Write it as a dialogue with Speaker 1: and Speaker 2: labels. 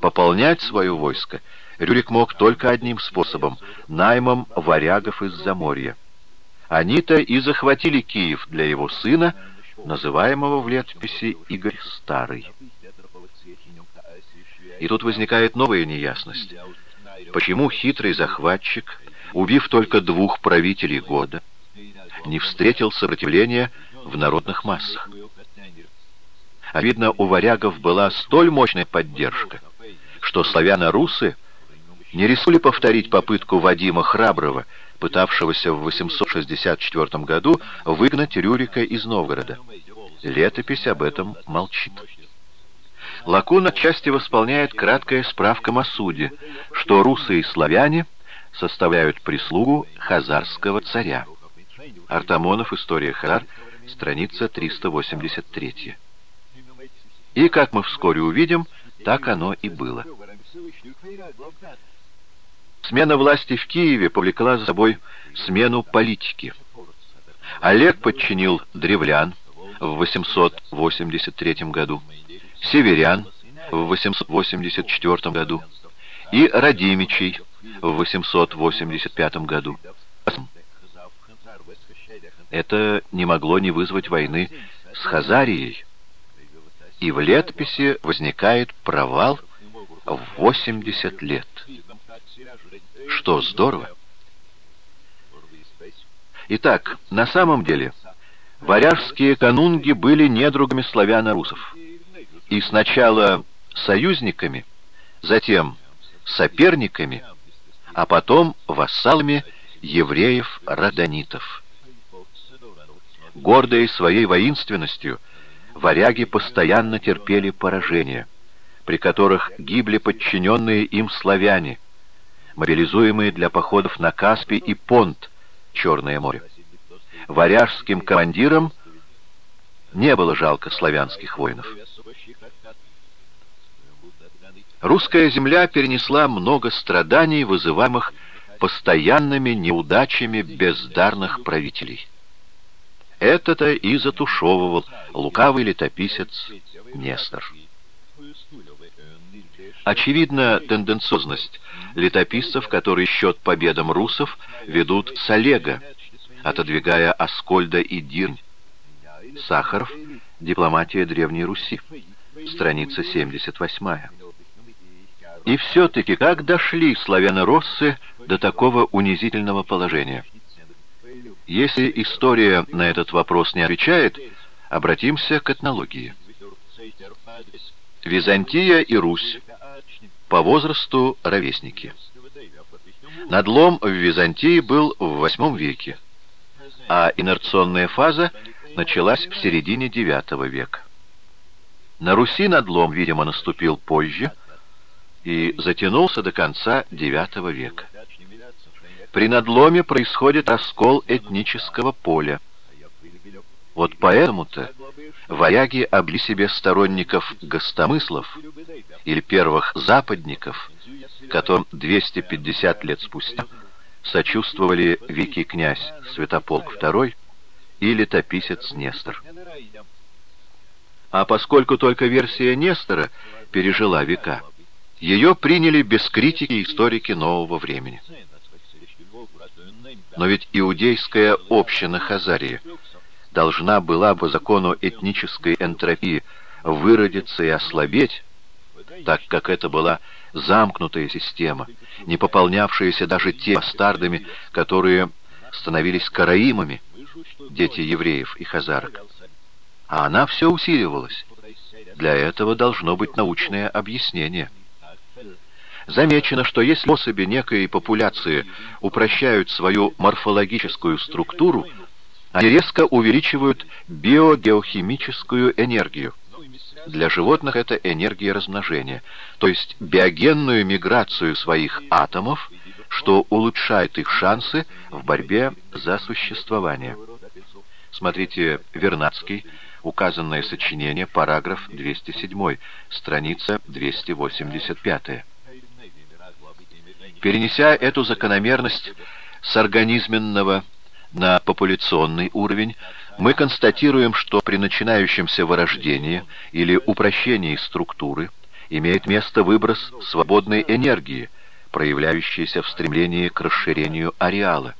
Speaker 1: Пополнять свое войско Рюрик мог только одним способом — наймом варягов из Заморья. Они-то и захватили Киев для его сына, называемого в летописи Игорь Старый. И тут возникает новая неясность. Почему хитрый захватчик, убив только двух правителей года, не встретил сопротивления в народных массах? А видно, у варягов была столь мощная поддержка, что славяно-русы не рискнули повторить попытку Вадима Храброго, пытавшегося в 864 году выгнать Рюрика из Новгорода. Летопись об этом молчит. Лакун отчасти восполняет краткая справка Масуди, что русы и славяне составляют прислугу хазарского царя. Артамонов, История Хазар, страница 383. И, как мы вскоре увидим, так оно и было. Смена власти в Киеве повлекла за собой смену политики. Олег подчинил древлян в 883 году, северян в 884 году и Радимичей в 885 году. Это не могло не вызвать войны с Хазарией, и в летописи возникает провал в 80 лет. Что здорово! Итак, на самом деле, варяжские канунги были недругами славяно-русов. И сначала союзниками, затем соперниками, а потом вассалами евреев-родонитов. Гордые своей воинственностью – варяги постоянно терпели поражения, при которых гибли подчиненные им славяне, мобилизуемые для походов на Каспий и Понт, Черное море. Варяжским командирам не было жалко славянских воинов. Русская земля перенесла много страданий, вызываемых постоянными неудачами бездарных правителей. Это-то и затушевывал лукавый летописец Нестор. Очевидна тенденциозность летописцев, которые счет победам русов ведут с Олега, отодвигая Аскольда и Дирнь. Сахаров. Дипломатия Древней Руси. Страница 78. И все-таки как дошли славяно-россы до такого унизительного положения? Если история на этот вопрос не отвечает, обратимся к этнологии. Византия и Русь по возрасту ровесники. Надлом в Византии был в VIII веке, а инерционная фаза началась в середине IX века. На Руси надлом, видимо, наступил позже и затянулся до конца IX века. При надломе происходит раскол этнического поля. Вот поэтому-то варяги обли себе сторонников гостомыслов или первых западников, которым 250 лет спустя сочувствовали великий князь Святополк II и летописец Нестор. А поскольку только версия Нестора пережила века, ее приняли без критики историки нового времени. Но ведь иудейская община Хазарии должна была по закону этнической энтропии выродиться и ослабеть, так как это была замкнутая система, не пополнявшаяся даже те бастардами, которые становились караимами, дети евреев и хазарок. А она все усиливалась. Для этого должно быть научное объяснение. Замечено, что если особи некой популяции упрощают свою морфологическую структуру, они резко увеличивают биогеохимическую энергию. Для животных это энергия размножения, то есть биогенную миграцию своих атомов, что улучшает их шансы в борьбе за существование. Смотрите Вернадский, указанное сочинение, параграф 207, страница 285. Перенеся эту закономерность с организменного на популяционный уровень, мы констатируем, что при начинающемся вырождении или упрощении структуры имеет место выброс свободной энергии, проявляющийся в стремлении к расширению ареала.